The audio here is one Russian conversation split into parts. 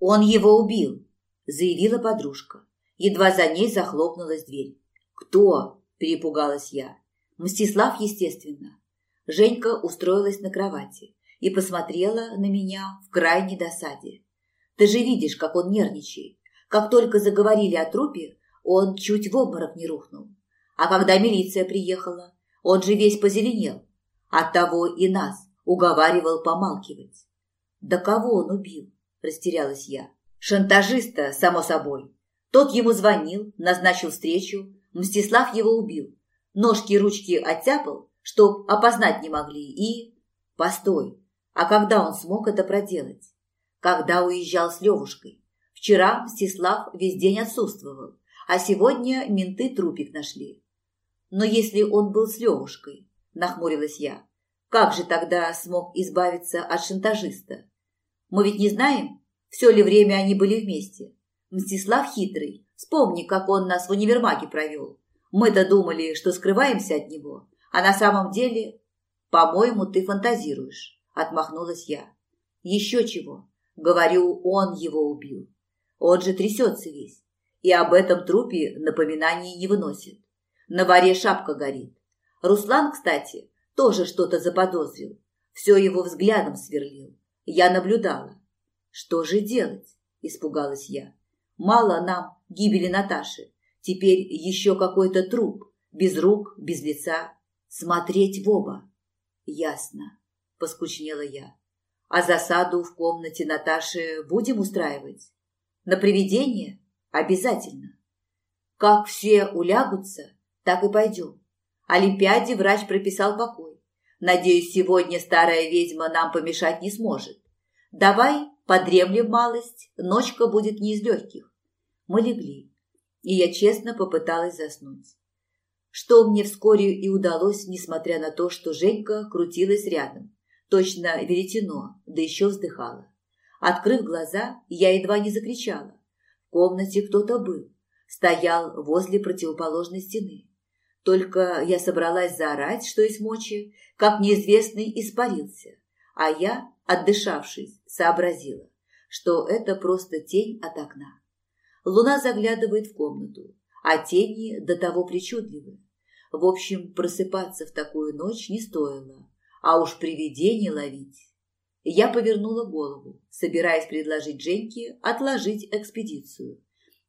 «Он его убил», – заявила подружка. Едва за ней захлопнулась дверь. «Кто?» – перепугалась я. «Мстислав, естественно». Женька устроилась на кровати и посмотрела на меня в крайней досаде. «Ты же видишь, как он нервничает. Как только заговорили о трупе, он чуть в обморок не рухнул. А когда милиция приехала, он же весь позеленел. Оттого и нас уговаривал помалкивать. Да кого он убил? Растерялась я. Шантажиста, само собой. Тот ему звонил, назначил встречу. Мстислав его убил. Ножки и ручки оттяпал, чтоб опознать не могли, и... Постой, а когда он смог это проделать? Когда уезжал с Левушкой. Вчера Мстислав весь день отсутствовал, а сегодня менты трупик нашли. Но если он был с Левушкой, нахмурилась я, как же тогда смог избавиться от шантажиста? Мы ведь не знаем, все ли время они были вместе. Мстислав хитрый. Вспомни, как он нас в универмаге провел. Мы-то думали, что скрываемся от него, а на самом деле... По-моему, ты фантазируешь, отмахнулась я. Еще чего. Говорю, он его убил. Он же трясется весь. И об этом трупе напоминаний не выносит. На варе шапка горит. Руслан, кстати, тоже что-то заподозрил. Все его взглядом сверлил. Я наблюдала. Что же делать? Испугалась я. Мало нам гибели Наташи. Теперь еще какой-то труп. Без рук, без лица. Смотреть в оба. Ясно. Поскучнела я. А засаду в комнате Наташи будем устраивать? На привидение? Обязательно. Как все улягутся, так и пойдем. Олимпиаде врач прописал покой. Надеюсь, сегодня старая ведьма нам помешать не сможет. Давай подремлем малость, ночка будет не из легких. Мы легли, и я честно попыталась заснуть. Что мне вскоре и удалось, несмотря на то, что Женька крутилась рядом, точно веретено, да еще вздыхала. Открыв глаза, я едва не закричала. В комнате кто-то был, стоял возле противоположной стены. Только я собралась заорать, что есть мочи, как неизвестный испарился, а я, отдышавшись, сообразила, что это просто тень от окна. Луна заглядывает в комнату, а тени до того причудливы. В общем, просыпаться в такую ночь не стоило, а уж привидение ловить. Я повернула голову, собираясь предложить Женьке отложить экспедицию.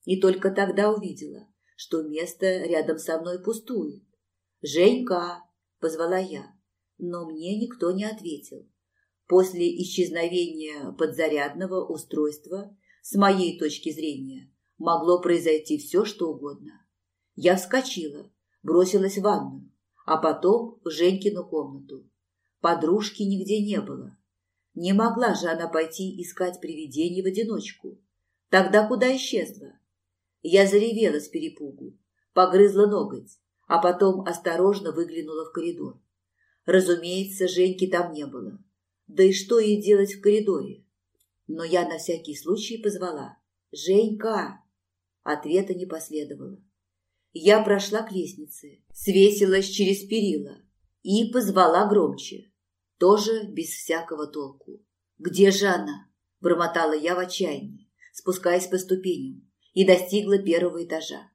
И только тогда увидела, что место рядом со мной пустует. «Женька!» – позвала я, но мне никто не ответил. После исчезновения подзарядного устройства, с моей точки зрения, могло произойти все, что угодно. Я вскочила, бросилась в ванную, а потом в Женькину комнату. Подружки нигде не было. Не могла же она пойти искать привидений в одиночку. Тогда куда исчезла? Я заревела с перепугу, погрызла ноготь, а потом осторожно выглянула в коридор. Разумеется, Женьки там не было. Да и что ей делать в коридоре? Но я на всякий случай позвала. «Женька!» Ответа не последовало. Я прошла к лестнице, свесилась через перила и позвала громче. Тоже без всякого толку. «Где же она?» – бормотала я в отчаянии, спускаясь по ступеням и достигла первого этажа.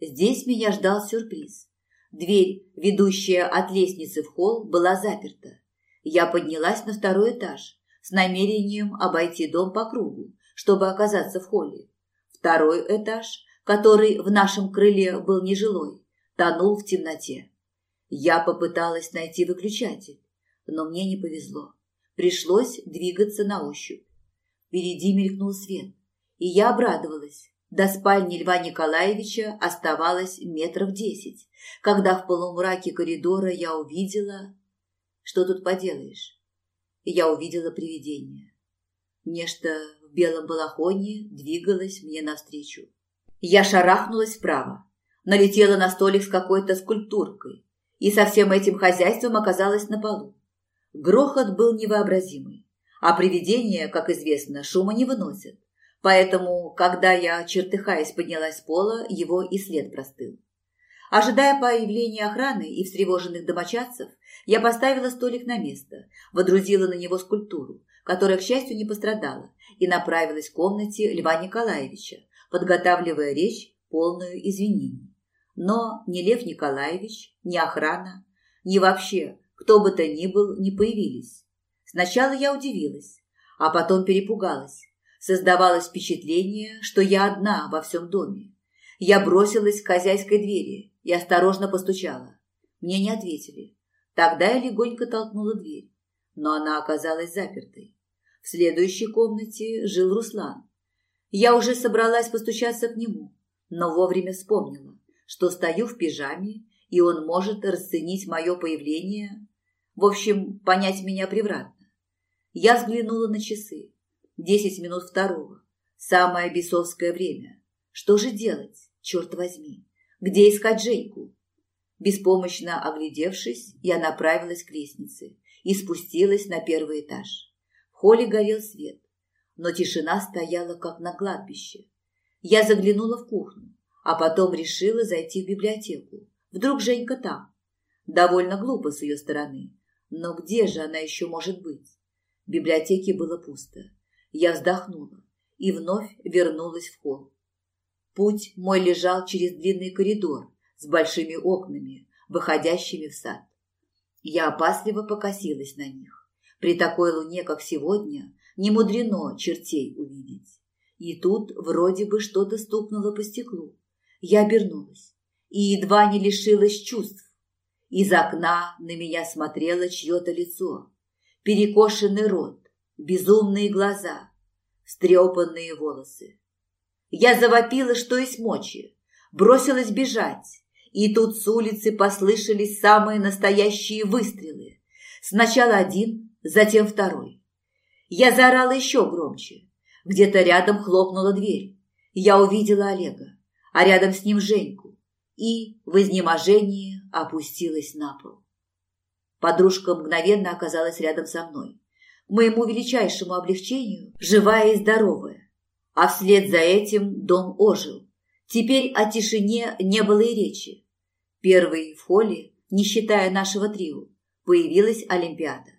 Здесь меня ждал сюрприз. Дверь, ведущая от лестницы в холл, была заперта. Я поднялась на второй этаж с намерением обойти дом по кругу, чтобы оказаться в холле. Второй этаж, который в нашем крыле был нежилой, тонул в темноте. Я попыталась найти выключатель, но мне не повезло. Пришлось двигаться на ощупь. Впереди мелькнул свет, и я обрадовалась, до спальни Льва Николаевича оставалось метров десять, когда в полумраке коридора я увидела... Что тут поделаешь? Я увидела привидение. Нечто в белом балахоне двигалось мне навстречу. Я шарахнулась вправо, налетела на столик с какой-то скульптуркой и со всем этим хозяйством оказалась на полу. Грохот был невообразимый, а привидения, как известно, шума не выносят. Поэтому, когда я, чертыхаясь, поднялась с пола, его и след простыл. Ожидая появления охраны и встревоженных домочадцев, я поставила столик на место, водрузила на него скульптуру, которая, к счастью, не пострадала, и направилась к комнате Льва Николаевича, подготавливая речь, полную извинений. Но ни Лев Николаевич, ни охрана, ни вообще кто бы то ни был не появились. Сначала я удивилась, а потом перепугалась. Создавалось впечатление, что я одна во всем доме. Я бросилась к хозяйской двери и осторожно постучала. Мне не ответили. Тогда я легонько толкнула дверь, но она оказалась запертой. В следующей комнате жил Руслан. Я уже собралась постучаться к нему, но вовремя вспомнила, что стою в пижаме, и он может расценить мое появление, в общем, понять меня превратно. Я взглянула на часы. Десять минут второго. Самое бесовское время. Что же делать, черт возьми? Где искать Женьку? Беспомощно оглядевшись, я направилась к лестнице и спустилась на первый этаж. В холле горел свет, но тишина стояла, как на кладбище. Я заглянула в кухню, а потом решила зайти в библиотеку. Вдруг Женька там. Довольно глупо с ее стороны. Но где же она еще может быть? В библиотеке было пусто. Я вздохнула и вновь вернулась в холл. Путь мой лежал через длинный коридор с большими окнами, выходящими в сад. Я опасливо покосилась на них. При такой луне, как сегодня, не мудрено чертей увидеть. И тут вроде бы что-то стукнуло по стеклу. Я обернулась и едва не лишилась чувств. Из окна на меня смотрело чье-то лицо, перекошенный рот, безумные глаза, встрепанные волосы. Я завопила, что есть мочи, бросилась бежать, и тут с улицы послышались самые настоящие выстрелы. Сначала один, затем второй. Я заорала еще громче. Где-то рядом хлопнула дверь. Я увидела Олега, а рядом с ним Женьку, и в изнеможении опустилась на пол. Подружка мгновенно оказалась рядом со мной. Моему величайшему облегчению, живая и здоровая. А вслед за этим дом ожил. Теперь о тишине не было и речи. Первый в холле, не считая нашего трио, появилась Олимпиада.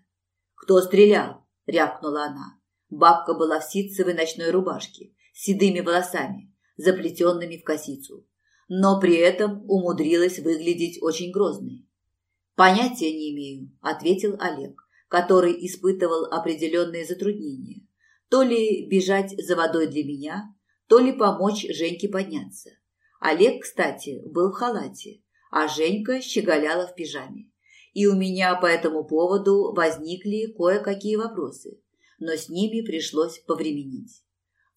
«Кто стрелял?» – рявкнула она. Бабка была в ситцевой ночной рубашке, с седыми волосами, заплетенными в косицу, но при этом умудрилась выглядеть очень грозной. «Понятия не имею», – ответил Олег, который испытывал определенные затруднения. То ли бежать за водой для меня, то ли помочь Женьке подняться. Олег, кстати, был в халате, а Женька щеголяла в пижаме. И у меня по этому поводу возникли кое-какие вопросы но с ними пришлось повременить.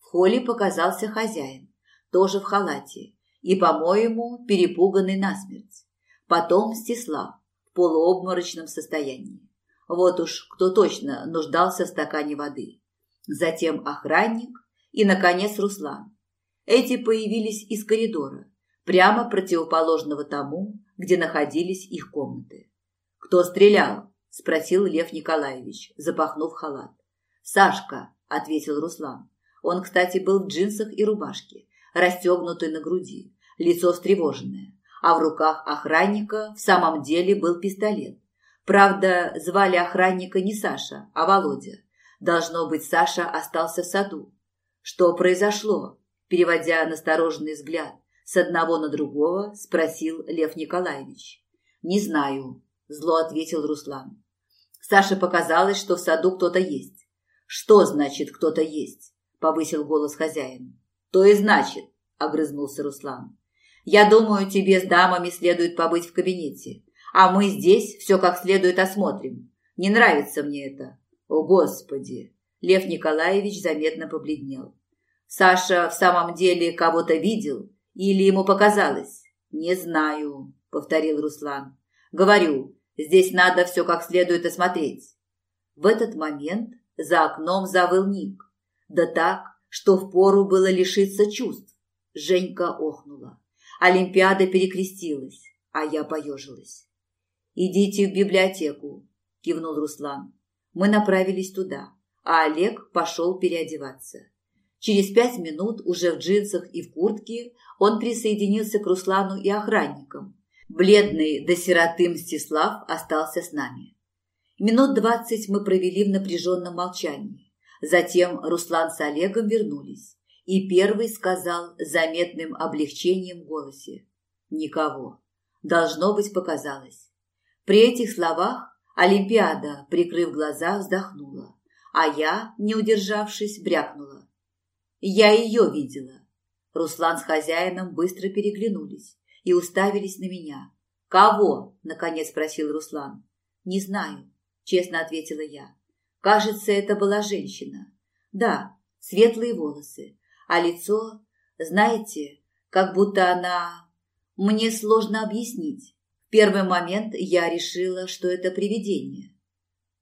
В холле показался хозяин, тоже в халате, и, по-моему, перепуганный насмерть. Потом Стеслав в полуобморочном состоянии. Вот уж кто точно нуждался в стакане воды. Затем охранник и, наконец, Руслан. Эти появились из коридора, прямо противоположного тому, где находились их комнаты. «Кто стрелял?» – спросил Лев Николаевич, запахнув халат. «Сашка», – ответил Руслан. Он, кстати, был в джинсах и рубашке, расстегнутый на груди, лицо встревоженное, а в руках охранника в самом деле был пистолет. Правда, звали охранника не Саша, а Володя. Должно быть, Саша остался в саду. Что произошло? Переводя настороженный взгляд с одного на другого, спросил Лев Николаевич. «Не знаю», – зло ответил Руслан. Саше показалось, что в саду кто-то есть. «Что значит кто-то есть?» – повысил голос хозяин. «То и значит», – огрызнулся Руслан. «Я думаю, тебе с дамами следует побыть в кабинете, а мы здесь все как следует осмотрим. Не нравится мне это». «О, Господи!» Лев Николаевич заметно побледнел. «Саша в самом деле кого-то видел или ему показалось?» «Не знаю», – повторил Руслан. «Говорю, здесь надо все как следует осмотреть». В этот момент за окном завыл Ник. Да так, что впору было лишиться чувств. Женька охнула. Олимпиада перекрестилась, а я поежилась. «Идите в библиотеку», – кивнул Руслан. Мы направились туда, а Олег пошел переодеваться. Через пять минут, уже в джинсах и в куртке, он присоединился к Руслану и охранникам. Бледный до сироты Мстислав остался с нами. Минут двадцать мы провели в напряженном молчании. Затем Руслан с Олегом вернулись, и первый сказал заметным облегчением в голосе. «Никого. Должно быть, показалось». При этих словах Олимпиада, прикрыв глаза, вздохнула, а я, не удержавшись, брякнула. «Я ее видела». Руслан с хозяином быстро переглянулись и уставились на меня. «Кого?» – наконец спросил Руслан. «Не знаю», – честно ответила я. «Кажется, это была женщина. Да, светлые волосы, а лицо, знаете, как будто она... Мне сложно объяснить. Первый момент я решила, что это привидение».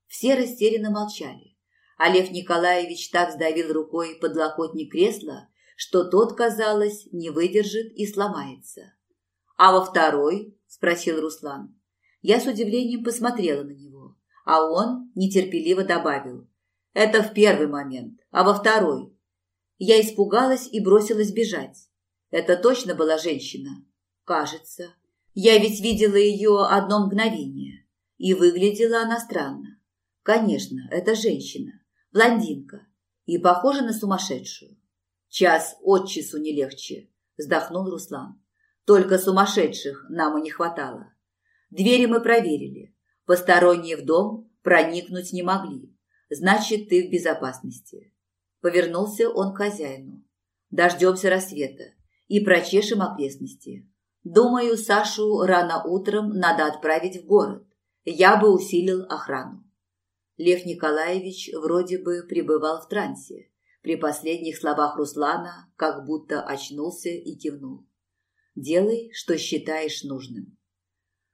Все растерянно молчали. А Лев Николаевич так сдавил рукой подлокотник кресла, что тот, казалось, не выдержит и сломается. «А во второй?» – спросил Руслан. Я с удивлением посмотрела на него, а он нетерпеливо добавил. «Это в первый момент, а во второй?» Я испугалась и бросилась бежать. Это точно была женщина? Кажется. Я ведь видела ее одно мгновение. И выглядела она странно. Конечно, это женщина, блондинка, и похожа на сумасшедшую. Час от часу не легче, вздохнул Руслан. Только сумасшедших нам и не хватало. Двери мы проверили. Посторонние в дом проникнуть не могли. Значит, ты в безопасности. Повернулся он к хозяину. Дождемся рассвета и прочешем окрестности. Думаю, Сашу рано утром надо отправить в город. Я бы усилил охрану. Лев Николаевич вроде бы пребывал в трансе. При последних словах Руслана как будто очнулся и кивнул. Делай, что считаешь нужным.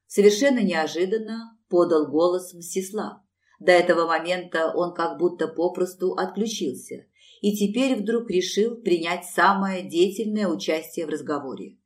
Совершенно неожиданно подал голос Мстислав. До этого момента он как будто попросту отключился и теперь вдруг решил принять самое деятельное участие в разговоре.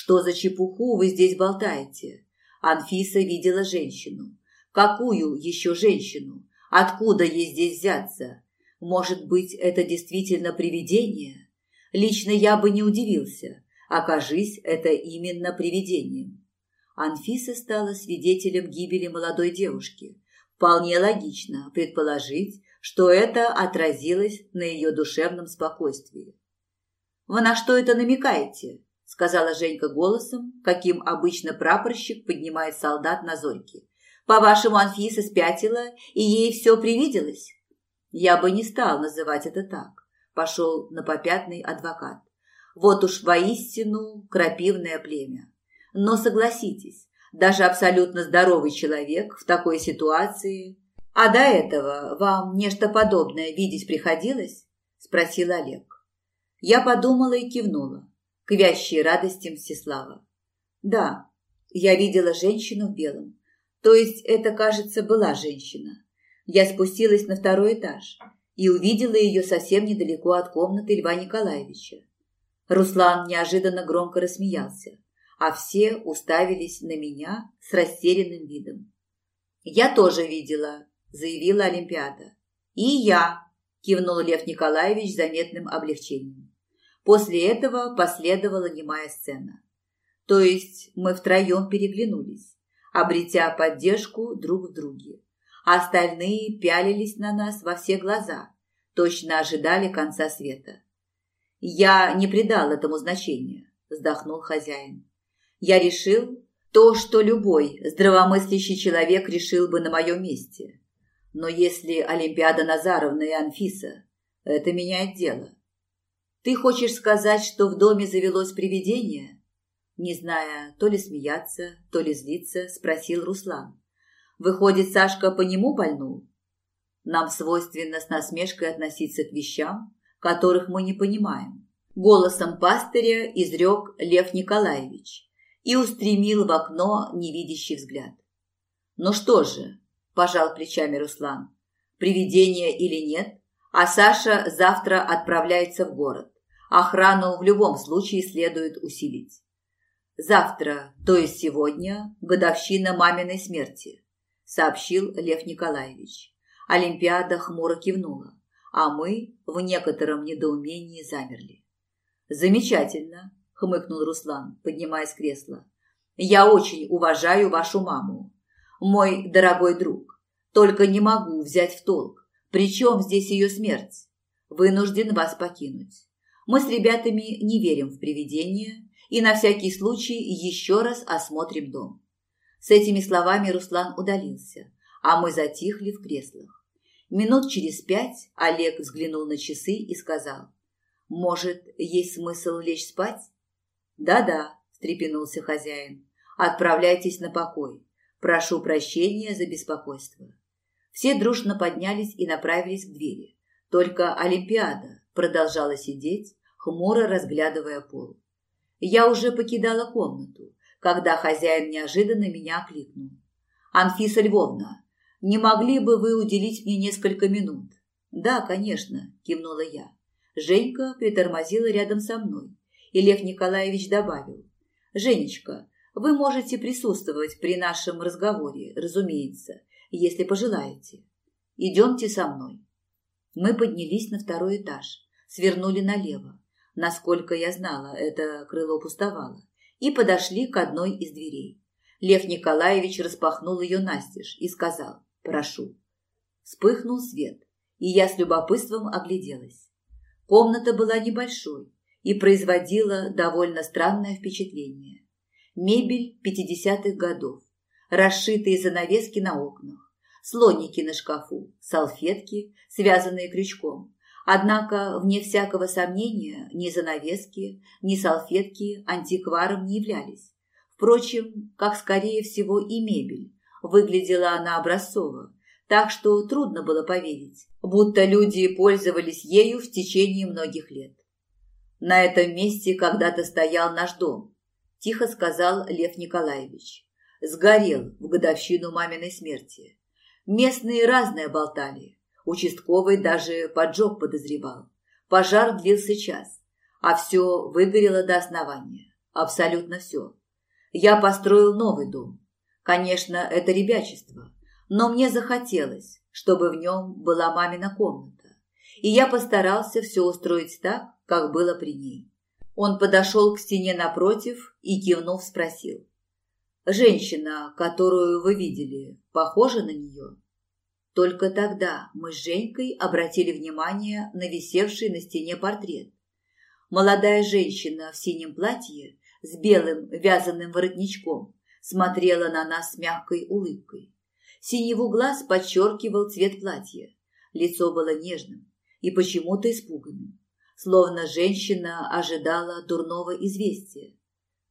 «Что за чепуху вы здесь болтаете?» Анфиса видела женщину. «Какую еще женщину? Откуда ей здесь взяться? Может быть, это действительно привидение? Лично я бы не удивился. Окажись, это именно привидением. Анфиса стала свидетелем гибели молодой девушки. Вполне логично предположить, что это отразилось на ее душевном спокойствии. «Вы на что это намекаете?» – сказала Женька голосом, каким обычно прапорщик поднимает солдат на зорьке. «По-вашему, Анфиса спятила, и ей все привиделось?» «Я бы не стал называть это так», – пошел на попятный адвокат. Вот уж воистину крапивное племя. Но согласитесь, даже абсолютно здоровый человек в такой ситуации... А до этого вам нечто подобное видеть приходилось? Спросил Олег. Я подумала и кивнула, к вящей радости Мстислава. Да, я видела женщину в белом. То есть это, кажется, была женщина. Я спустилась на второй этаж и увидела ее совсем недалеко от комнаты Льва Николаевича. Руслан неожиданно громко рассмеялся, а все уставились на меня с растерянным видом. «Я тоже видела», – заявила Олимпиада. «И я», – кивнул Лев Николаевич заметным облегчением. После этого последовала немая сцена. То есть мы втроем переглянулись, обретя поддержку друг в друге. Остальные пялились на нас во все глаза, точно ожидали конца света. Я не придал этому значения, вздохнул хозяин. Я решил то, что любой здравомыслящий человек решил бы на моем месте. Но если Олимпиада Назаровна и Анфиса, это меняет дело. Ты хочешь сказать, что в доме завелось привидение? Не зная, то ли смеяться, то ли злиться, спросил Руслан. Выходит, Сашка по нему больнул? Нам свойственно с насмешкой относиться к вещам, которых мы не понимаем. Голосом пастыря изрек Лев Николаевич и устремил в окно невидящий взгляд. «Ну что же», – пожал плечами Руслан, – «привидение или нет, а Саша завтра отправляется в город. Охрану в любом случае следует усилить. Завтра, то есть сегодня, годовщина маминой смерти», – сообщил Лев Николаевич. Олимпиада хмуро кивнула а мы в некотором недоумении замерли. «Замечательно», – хмыкнул Руслан, поднимаясь с кресла. «Я очень уважаю вашу маму. Мой дорогой друг, Только не могу взять в толк, при чем здесь ее смерть? Вынужден вас покинуть. Мы с ребятами не верим в привидения и на всякий случай еще раз осмотрим дом. С этими словами Руслан удалился, а мы затихли в креслах. Минут через пять Олег взглянул на часы и сказал, «Может, есть смысл лечь спать?» «Да-да», – встрепенулся хозяин, «отправляйтесь на покой. Прошу прощения за беспокойство». Все дружно поднялись и направились к двери. Только Олимпиада продолжала сидеть, хмуро разглядывая пол. Я уже покидала комнату, когда хозяин неожиданно меня окликнул. «Анфиса Львовна, не могли бы вы уделить мне несколько минут?» «Да, конечно», – кивнула я. Женька притормозила рядом со мной, и Лев Николаевич добавил. «Женечка, вы можете присутствовать при нашем разговоре, разумеется, если пожелаете. Идемте со мной». Мы поднялись на второй этаж, свернули налево. Насколько я знала, это крыло пустовало, и подошли к одной из дверей. Лев Николаевич распахнул ее настежь и сказал «Прошу». Вспыхнул свет, и я с любопытством огляделась. Комната была небольшой и производила довольно странное впечатление. Мебель пятидесятых годов, расшитые занавески на окнах, слоники на шкафу, салфетки, связанные крючком. Однако, вне всякого сомнения, ни занавески, ни салфетки антикваром не являлись. Впрочем, как скорее всего и мебель. Выглядела она образцово, так что трудно было поверить, будто люди пользовались ею в течение многих лет. На этом месте когда-то стоял наш дом, тихо сказал Лев Николаевич. Сгорел в годовщину маминой смерти. Местные разные болтали. Участковый даже поджог подозревал. Пожар длился час, а все выгорело до основания. Абсолютно все. Я построил новый дом. Конечно, это ребячество, но мне захотелось, чтобы в нем была мамина комната. И я постарался все устроить так, как было при ней. Он подошел к стене напротив и, кивнув, спросил. «Женщина, которую вы видели, похожа на нее?» Только тогда мы с Женькой обратили внимание на висевший на стене портрет. Молодая женщина в синем платье с белым вязаным воротничком смотрела на нас с мягкой улыбкой. Синеву глаз подчеркивал цвет платья. Лицо было нежным и почему-то испуганным, словно женщина ожидала дурного известия.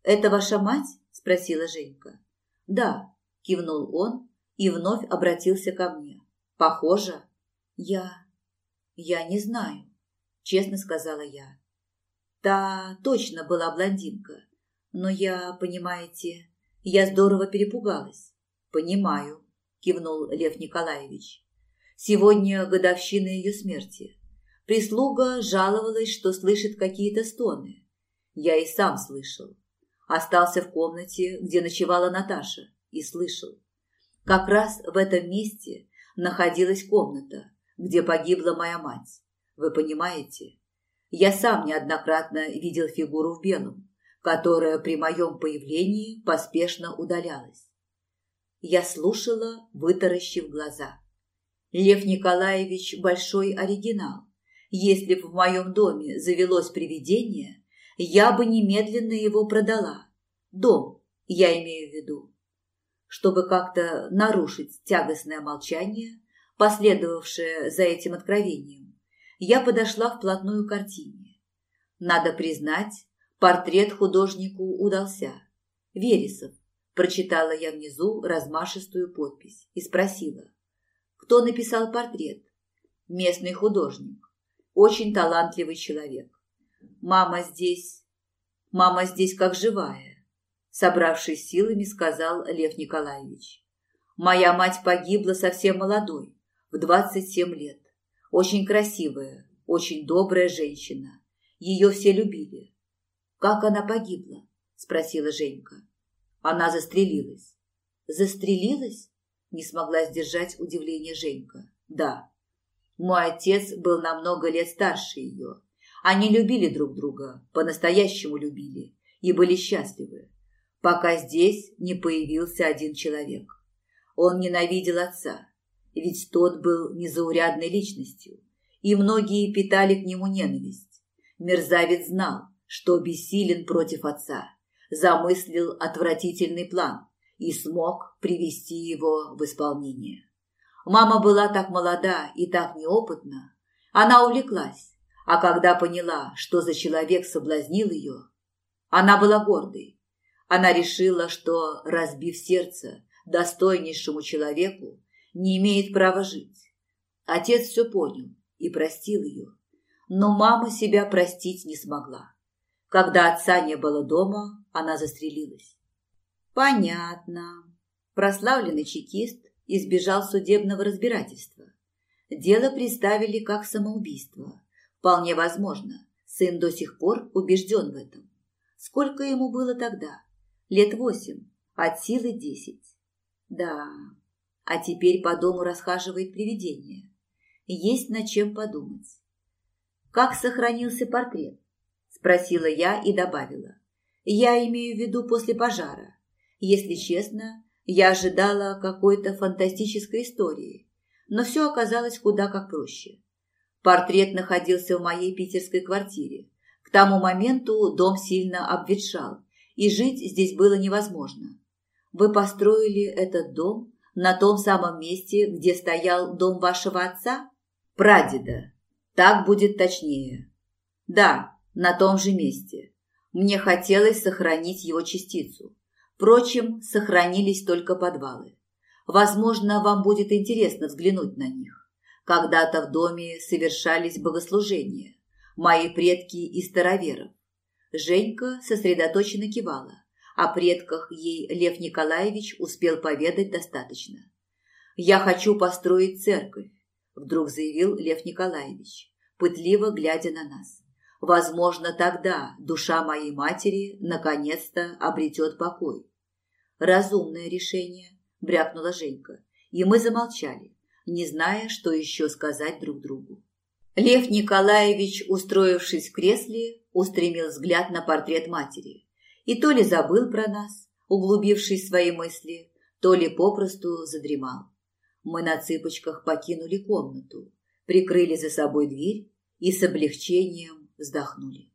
«Это ваша мать?» – спросила Женька. «Да», – кивнул он и вновь обратился ко мне. «Похоже?» «Я... я не знаю», – честно сказала я. Та точно была блондинка, но я, понимаете, я здорово перепугалась. Понимаю, кивнул Лев Николаевич. Сегодня годовщина ее смерти. Прислуга жаловалась, что слышит какие-то стоны. Я и сам слышал. Остался в комнате, где ночевала Наташа, и слышал. Как раз в этом месте находилась комната, где погибла моя мать. Вы понимаете? Я сам неоднократно видел фигуру в белом которая при моем появлении поспешно удалялась. Я слушала, вытаращив глаза. Лев Николаевич – большой оригинал. Если бы в моем доме завелось привидение, я бы немедленно его продала. Дом, я имею в виду. Чтобы как-то нарушить тягостное молчание, последовавшее за этим откровением, я подошла вплотную к картине. Надо признать, Портрет художнику удался. Вересов. Прочитала я внизу размашистую подпись и спросила. Кто написал портрет? Местный художник. Очень талантливый человек. Мама здесь... Мама здесь как живая. Собравшись силами, сказал Лев Николаевич. Моя мать погибла совсем молодой, в 27 лет. Очень красивая, очень добрая женщина. Ее все любили. «Как она погибла?» – спросила Женька. Она застрелилась. «Застрелилась?» – не смогла сдержать удивление Женька. «Да. Мой отец был намного лет старше ее. Они любили друг друга, по-настоящему любили и были счастливы, пока здесь не появился один человек. Он ненавидел отца, ведь тот был незаурядной личностью, и многие питали к нему ненависть. Мерзавец знал, что бессилен против отца, замыслил отвратительный план и смог привести его в исполнение. Мама была так молода и так неопытна, она увлеклась, а когда поняла, что за человек соблазнил ее, она была гордой. Она решила, что, разбив сердце достойнейшему человеку, не имеет права жить. Отец все понял и простил ее, но мама себя простить не смогла. Когда отца не было дома, она застрелилась. Понятно. Прославленный чекист избежал судебного разбирательства. Дело представили как самоубийство. Вполне возможно, сын до сих пор убежден в этом. Сколько ему было тогда? Лет восемь, от силы десять. Да, а теперь по дому расхаживает привидение. Есть над чем подумать. Как сохранился портрет? Спросила я и добавила. Я имею в виду после пожара. Если честно, я ожидала какой-то фантастической истории, но все оказалось куда как проще. Портрет находился в моей питерской квартире. К тому моменту дом сильно обветшал, и жить здесь было невозможно. Вы построили этот дом на том самом месте, где стоял дом вашего отца? Прадеда. Так будет точнее. Да, на том же месте. Мне хотелось сохранить его частицу. Впрочем, сохранились только подвалы. Возможно, вам будет интересно взглянуть на них. Когда-то в доме совершались богослужения. Мои предки из староверов. Женька сосредоточенно кивала. О предках ей Лев Николаевич успел поведать достаточно. «Я хочу построить церковь», – вдруг заявил Лев Николаевич, пытливо глядя на нас. Возможно, тогда душа моей матери наконец-то обретет покой. Разумное решение, брякнула Женька, и мы замолчали, не зная, что еще сказать друг другу. Лев Николаевич, устроившись в кресле, устремил взгляд на портрет матери и то ли забыл про нас, углубившись в свои мысли, то ли попросту задремал. Мы на цыпочках покинули комнату, прикрыли за собой дверь и с облегчением вздохнули.